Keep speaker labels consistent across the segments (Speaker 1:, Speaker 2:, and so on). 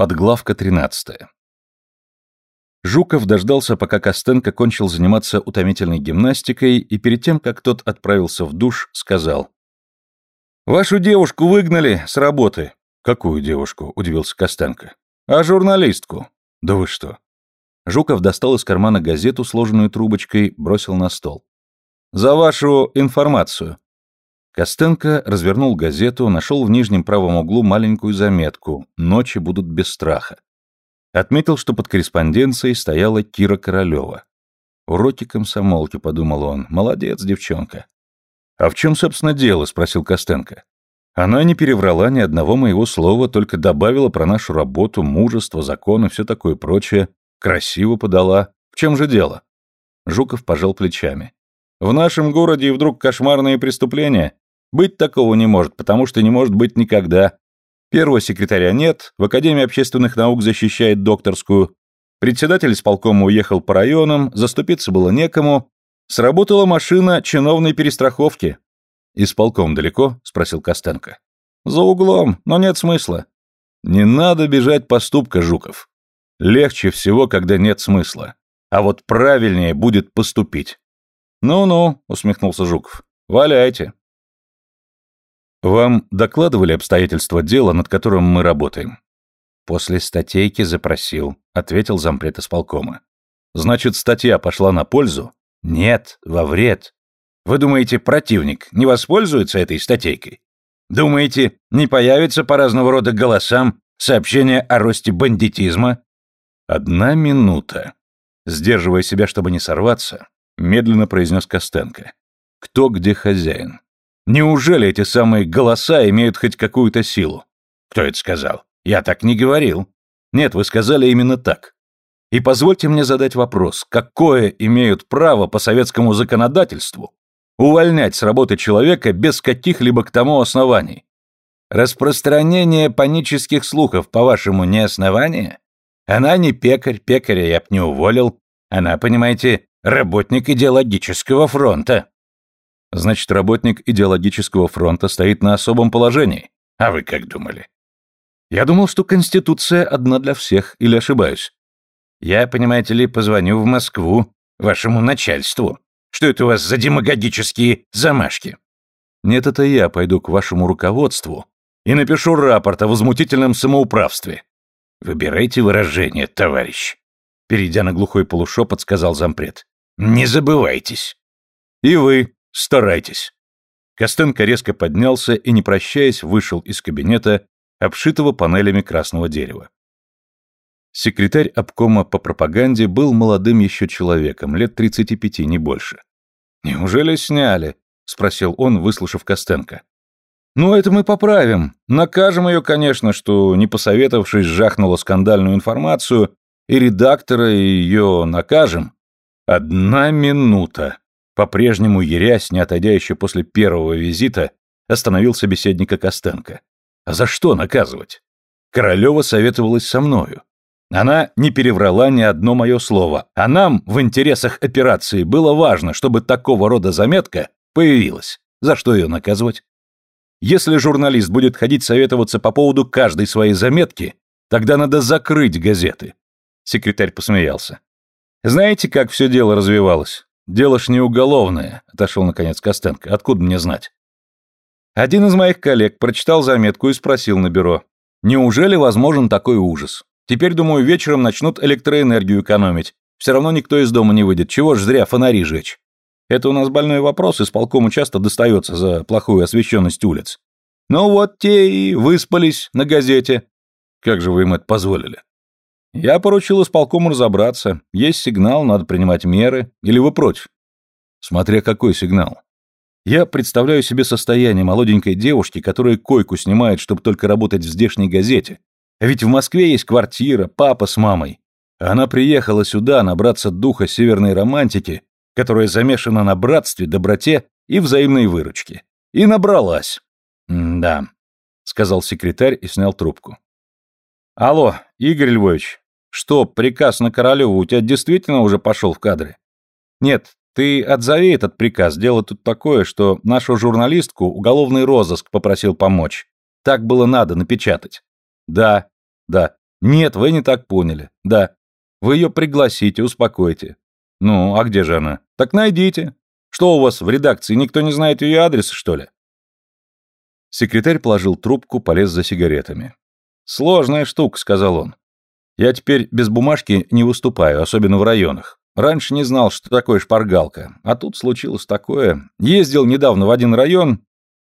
Speaker 1: Подглавка 13. Жуков дождался, пока Костенко кончил заниматься утомительной гимнастикой, и перед тем, как тот отправился в душ, сказал. «Вашу девушку выгнали с работы». «Какую девушку?» – удивился Костенко. «А журналистку». «Да вы что?» Жуков достал из кармана газету, сложенную трубочкой, бросил на стол. «За вашу информацию». Костенко развернул газету, нашел в нижнем правом углу маленькую заметку «Ночи будут без страха». Отметил, что под корреспонденцией стояла Кира Королева. «Уроки комсомолки», — подумал он. «Молодец, девчонка». «А в чем, собственно, дело?» — спросил Костенко. Она не переврала ни одного моего слова, только добавила про нашу работу, мужество, законы, все такое прочее. Красиво подала. В чем же дело? Жуков пожал плечами. В нашем городе и вдруг кошмарные преступления. Быть такого не может, потому что не может быть никогда. Первого секретаря нет, в Академии общественных наук защищает докторскую. Председатель исполкома уехал по районам, заступиться было некому. Сработала машина чиновной перестраховки. «Исполком далеко?» — спросил Костенко. «За углом, но нет смысла». «Не надо бежать поступка, Жуков. Легче всего, когда нет смысла. А вот правильнее будет поступить». «Ну-ну», — усмехнулся Жуков. «Валяйте». Вам докладывали обстоятельства дела, над которым мы работаем? После статейки запросил, ответил зампред исполкома. Значит, статья пошла на пользу? Нет, во вред. Вы думаете, противник не воспользуется этой статейкой? Думаете, не появится по разного рода голосам сообщение о росте бандитизма? Одна минута. Сдерживая себя, чтобы не сорваться, медленно произнес Костенко. Кто где хозяин? Неужели эти самые голоса имеют хоть какую-то силу? Кто это сказал? Я так не говорил. Нет, вы сказали именно так. И позвольте мне задать вопрос, какое имеют право по советскому законодательству увольнять с работы человека без каких-либо к тому оснований? Распространение панических слухов, по-вашему, не основание? Она не пекарь, пекаря я б не уволил. Она, понимаете, работник идеологического фронта. Значит, работник идеологического фронта стоит на особом положении. А вы как думали? Я думал, что Конституция одна для всех, или ошибаюсь? Я, понимаете ли, позвоню в Москву, вашему начальству. Что это у вас за демагогические замашки? Нет, это я пойду к вашему руководству и напишу рапорт о возмутительном самоуправстве. Выбирайте выражение, товарищ. Перейдя на глухой полушепот, сказал зампред. Не забывайтесь. И вы, Старайтесь. Костенко резко поднялся и, не прощаясь, вышел из кабинета, обшитого панелями красного дерева. Секретарь обкома по пропаганде был молодым еще человеком, лет 35, не больше. «Неужели сняли?» — спросил он, выслушав Костенко. «Ну, это мы поправим. Накажем ее, конечно, что, не посоветовавшись, жахнула скандальную информацию, и редактора ее накажем». «Одна минута», по-прежнему ерясь, не отойдя еще после первого визита, остановил собеседника Костенко. А за что наказывать? Королева советовалась со мною. Она не переврала ни одно мое слово, а нам, в интересах операции, было важно, чтобы такого рода заметка появилась. За что ее наказывать? Если журналист будет ходить советоваться по поводу каждой своей заметки, тогда надо закрыть газеты. Секретарь посмеялся. Знаете, как все дело развивалось? «Дело ж не уголовное», — отошел наконец Костенко. «Откуда мне знать?» Один из моих коллег прочитал заметку и спросил на бюро. «Неужели возможен такой ужас? Теперь, думаю, вечером начнут электроэнергию экономить. Все равно никто из дома не выйдет. Чего ж зря фонари жечь?» Это у нас больной вопрос, исполкому часто достается за плохую освещенность улиц. Ну вот те и выспались на газете. Как же вы им это позволили? Я поручил исполкому разобраться. Есть сигнал, надо принимать меры. Или вы против? Смотря какой сигнал. Я представляю себе состояние молоденькой девушки, которая койку снимает, чтобы только работать в здешней газете. А ведь в Москве есть квартира, папа с мамой. она приехала сюда набраться духа северной романтики, которая замешана на братстве, доброте и взаимной выручке. И набралась. «Да», — сказал секретарь и снял трубку. «Алло, Игорь Львович, что, приказ на Королеву у тебя действительно уже пошел в кадры? Нет, ты отзови этот приказ. Дело тут такое, что нашу журналистку уголовный розыск попросил помочь. Так было надо напечатать. Да, да. Нет, вы не так поняли. Да. Вы ее пригласите, успокойте. Ну, а где же она? Так найдите. Что у вас в редакции, никто не знает ее адреса, что ли? Секретарь положил трубку, полез за сигаретами. «Сложная штука», — сказал он. «Я теперь без бумажки не выступаю, особенно в районах. Раньше не знал, что такое шпаргалка, а тут случилось такое. Ездил недавно в один район,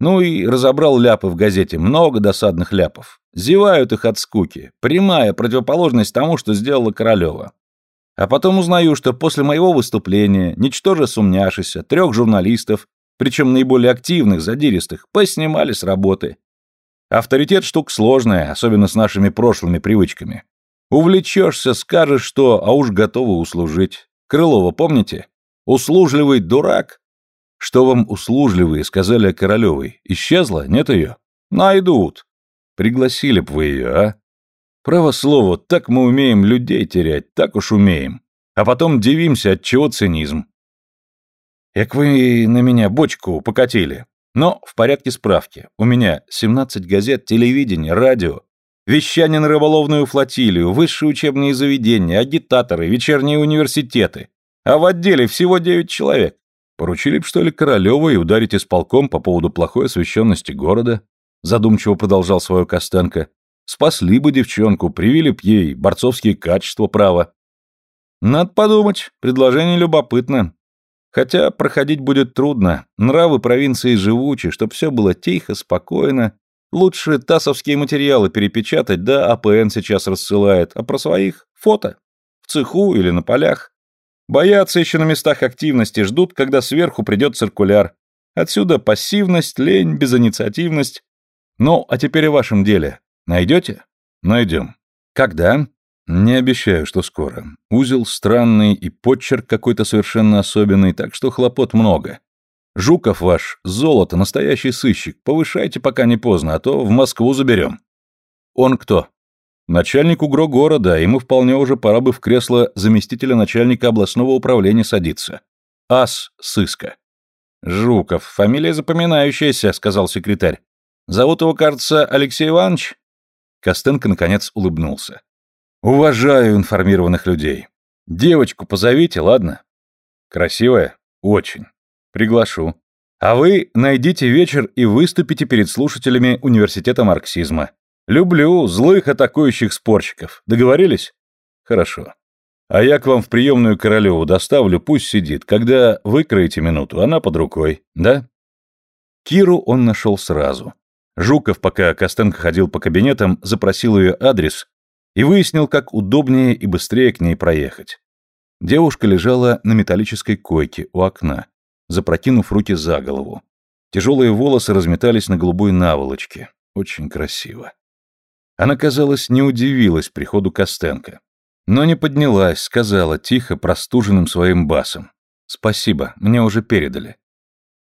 Speaker 1: ну и разобрал ляпы в газете, много досадных ляпов. Зевают их от скуки, прямая противоположность тому, что сделала Королева. А потом узнаю, что после моего выступления, ничтоже сумняшися, трех журналистов, причем наиболее активных, задиристых, поснимали с работы. Авторитет штука сложная, особенно с нашими прошлыми привычками. Увлечешься, скажешь что, а уж готовы услужить. Крылова помните? Услужливый дурак. Что вам услужливые сказали о Королевой? Исчезла? Нет ее? Найдут. Пригласили б вы ее, а? Право слово, так мы умеем людей терять, так уж умеем. А потом дивимся, от чего цинизм. Як вы на меня бочку покатили. Но в порядке справки. У меня 17 газет, телевидение, радио, вещание на рыболовную флотилию, высшие учебные заведения, агитаторы, вечерние университеты. А в отделе всего 9 человек. Поручили б, что ли, Королевой ударить исполком по поводу плохой освещенности города? Задумчиво продолжал свою Костенко. Спасли бы девчонку, привили б ей борцовские качества права. Надо подумать, предложение любопытно. Хотя проходить будет трудно, нравы провинции живучи, чтоб все было тихо, спокойно. Лучше тасовские материалы перепечатать, да АПН сейчас рассылает, а про своих — фото. В цеху или на полях. Боятся еще на местах активности, ждут, когда сверху придет циркуляр. Отсюда пассивность, лень, безинициативность. Ну, а теперь о вашем деле. Найдете? Найдем. Когда? Не обещаю, что скоро. Узел странный и подчерк какой-то совершенно особенный, так что хлопот много. Жуков ваш, золото, настоящий сыщик. Повышайте, пока не поздно, а то в Москву заберем. Он кто? Начальник УГРО города, ему вполне уже пора бы в кресло заместителя начальника областного управления садиться. Ас сыска. Жуков, фамилия запоминающаяся, сказал секретарь. Зовут его, кажется, Алексей Иванович? Костенко, наконец, улыбнулся. Уважаю информированных людей. Девочку позовите, ладно? Красивая? Очень. Приглашу. А вы найдите вечер и выступите перед слушателями университета марксизма. Люблю злых атакующих спорщиков. Договорились? Хорошо. А я к вам в приемную Королеву доставлю, пусть сидит. Когда выкроете минуту, она под рукой, да? Киру он нашел сразу. Жуков, пока Костенко ходил по кабинетам, запросил ее адрес и выяснил, как удобнее и быстрее к ней проехать. Девушка лежала на металлической койке у окна, запрокинув руки за голову. Тяжелые волосы разметались на голубой наволочке. Очень красиво. Она, казалось, не удивилась приходу Костенко. Но не поднялась, сказала тихо, простуженным своим басом. «Спасибо, мне уже передали.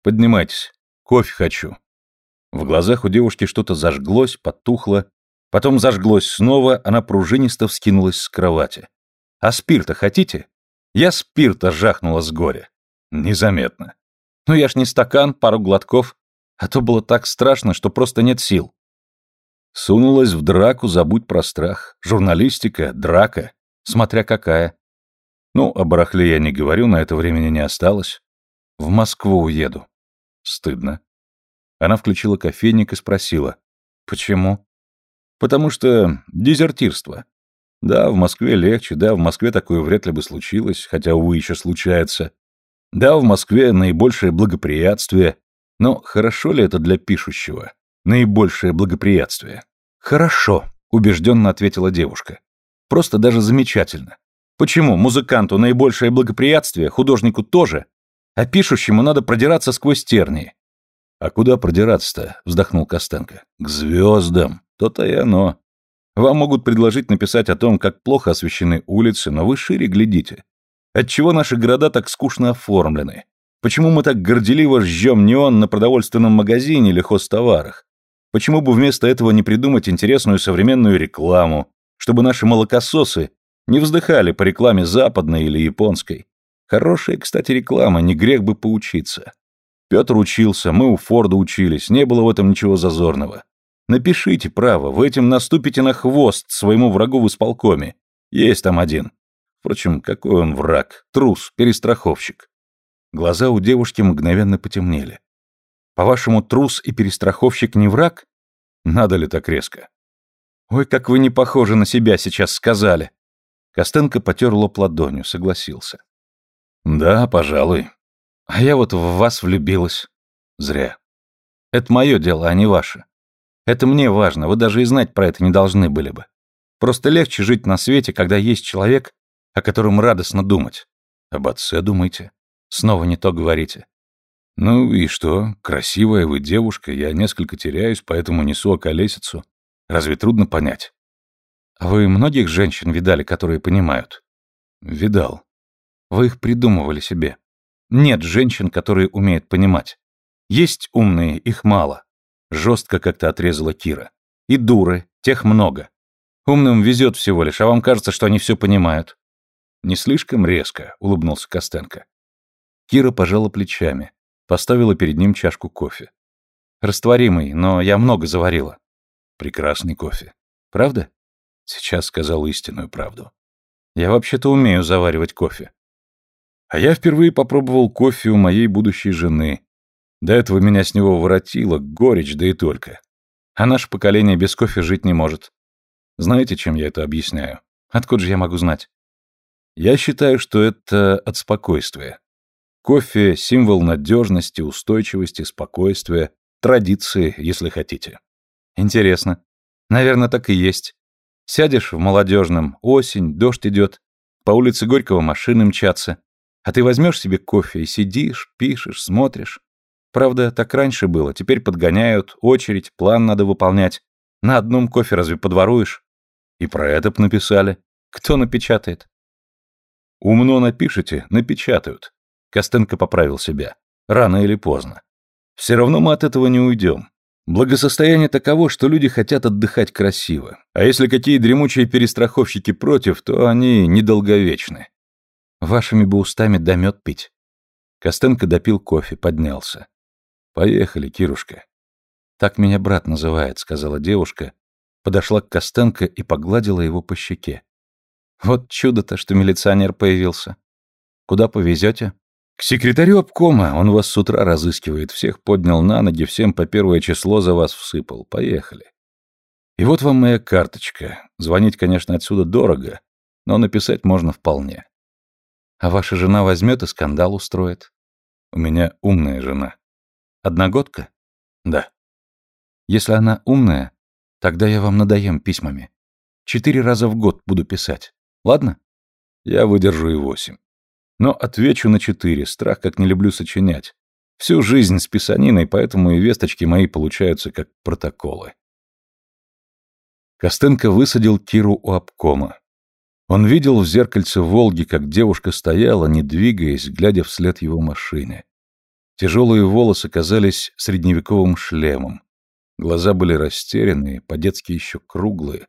Speaker 1: Поднимайтесь, кофе хочу». В глазах у девушки что-то зажглось, потухло, Потом зажглось снова, она пружинисто вскинулась с кровати. «А спирта хотите?» Я спирта жахнула с горя. Незаметно. Ну я ж не стакан, пару глотков. А то было так страшно, что просто нет сил. Сунулась в драку, забудь про страх. Журналистика, драка. Смотря какая. Ну, о барахле я не говорю, на это времени не осталось. В Москву уеду. Стыдно. Она включила кофейник и спросила. Почему? Потому что дезертирство. Да, в Москве легче, да, в Москве такое вряд ли бы случилось, хотя, увы, еще случается. Да, в Москве наибольшее благоприятствие. Но хорошо ли это для пишущего? Наибольшее благоприятствие. Хорошо, убежденно ответила девушка. Просто даже замечательно. Почему музыканту наибольшее благоприятствие, художнику тоже, а пишущему надо продираться сквозь тернии? А куда продираться-то? вздохнул Костенко. К звездам. То-то и оно. Вам могут предложить написать о том, как плохо освещены улицы, но вы шире глядите. Отчего наши города так скучно оформлены? Почему мы так горделиво жжем неон на продовольственном магазине или хозтоварах? Почему бы вместо этого не придумать интересную современную рекламу, чтобы наши молокососы не вздыхали по рекламе западной или японской? Хорошая, кстати, реклама, не грех бы поучиться. Петр учился, мы у Форда учились, не было в этом ничего зазорного. Напишите, право, вы этим наступите на хвост своему врагу в исполкоме. Есть там один. Впрочем, какой он враг? Трус, перестраховщик. Глаза у девушки мгновенно потемнели. По-вашему, трус и перестраховщик не враг? Надо ли так резко? Ой, как вы не похожи на себя сейчас сказали. Костенко потер лоб ладонью, согласился. Да, пожалуй. А я вот в вас влюбилась. Зря. Это мое дело, а не ваше. Это мне важно, вы даже и знать про это не должны были бы. Просто легче жить на свете, когда есть человек, о котором радостно думать. Об отце думайте. Снова не то говорите. Ну и что? Красивая вы девушка, я несколько теряюсь, поэтому несу околесицу. Разве трудно понять? А вы многих женщин видали, которые понимают? Видал. Вы их придумывали себе. Нет женщин, которые умеют понимать. Есть умные, их мало. Жестко как-то отрезала Кира. И дуры, тех много. Умным везет всего лишь, а вам кажется, что они все понимают. Не слишком резко, улыбнулся Костенко. Кира пожала плечами, поставила перед ним чашку кофе. Растворимый, но я много заварила. Прекрасный кофе. Правда? Сейчас сказал истинную правду. Я вообще-то умею заваривать кофе. А я впервые попробовал кофе у моей будущей жены, до этого меня с него воротило, горечь, да и только. А наше поколение без кофе жить не может. Знаете, чем я это объясняю? Откуда же я могу знать? Я считаю, что это от спокойствия. Кофе — символ надежности, устойчивости, спокойствия, традиции, если хотите. Интересно. Наверное, так и есть. Сядешь в молодежном, осень, дождь идет, по улице Горького машины мчатся, а ты возьмешь себе кофе и сидишь, пишешь, смотришь. Правда, так раньше было, теперь подгоняют, очередь, план надо выполнять. На одном кофе разве подворуешь? И про это б написали. Кто напечатает? Умно напишите, напечатают. Костенко поправил себя. Рано или поздно. Все равно мы от этого не уйдем. Благосостояние таково, что люди хотят отдыхать красиво. А если какие дремучие перестраховщики против, то они недолговечны. Вашими бы устами да мед пить. Костенко допил кофе, поднялся. «Поехали, Кирушка». «Так меня брат называет», — сказала девушка, подошла к Костенко и погладила его по щеке. «Вот чудо-то, что милиционер появился. Куда повезете?» «К секретарю обкома. Он вас с утра разыскивает. Всех поднял на ноги, всем по первое число за вас всыпал. Поехали. И вот вам моя карточка. Звонить, конечно, отсюда дорого, но написать можно вполне. А ваша жена возьмет и скандал устроит. У меня умная жена. Одногодка? Да. Если она умная, тогда я вам надоем письмами. Четыре раза в год буду писать. Ладно? Я выдержу и восемь. Но отвечу на четыре, страх как не люблю сочинять. Всю жизнь с писаниной, поэтому и весточки мои получаются как протоколы. Костенко высадил Киру у обкома. Он видел в зеркальце Волги, как девушка стояла, не двигаясь, глядя вслед его машине. Тяжелые волосы казались средневековым шлемом. Глаза были растерянные, по-детски еще круглые,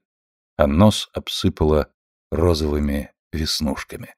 Speaker 1: а нос обсыпало розовыми веснушками.